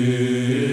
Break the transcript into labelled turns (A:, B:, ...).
A: Spirit.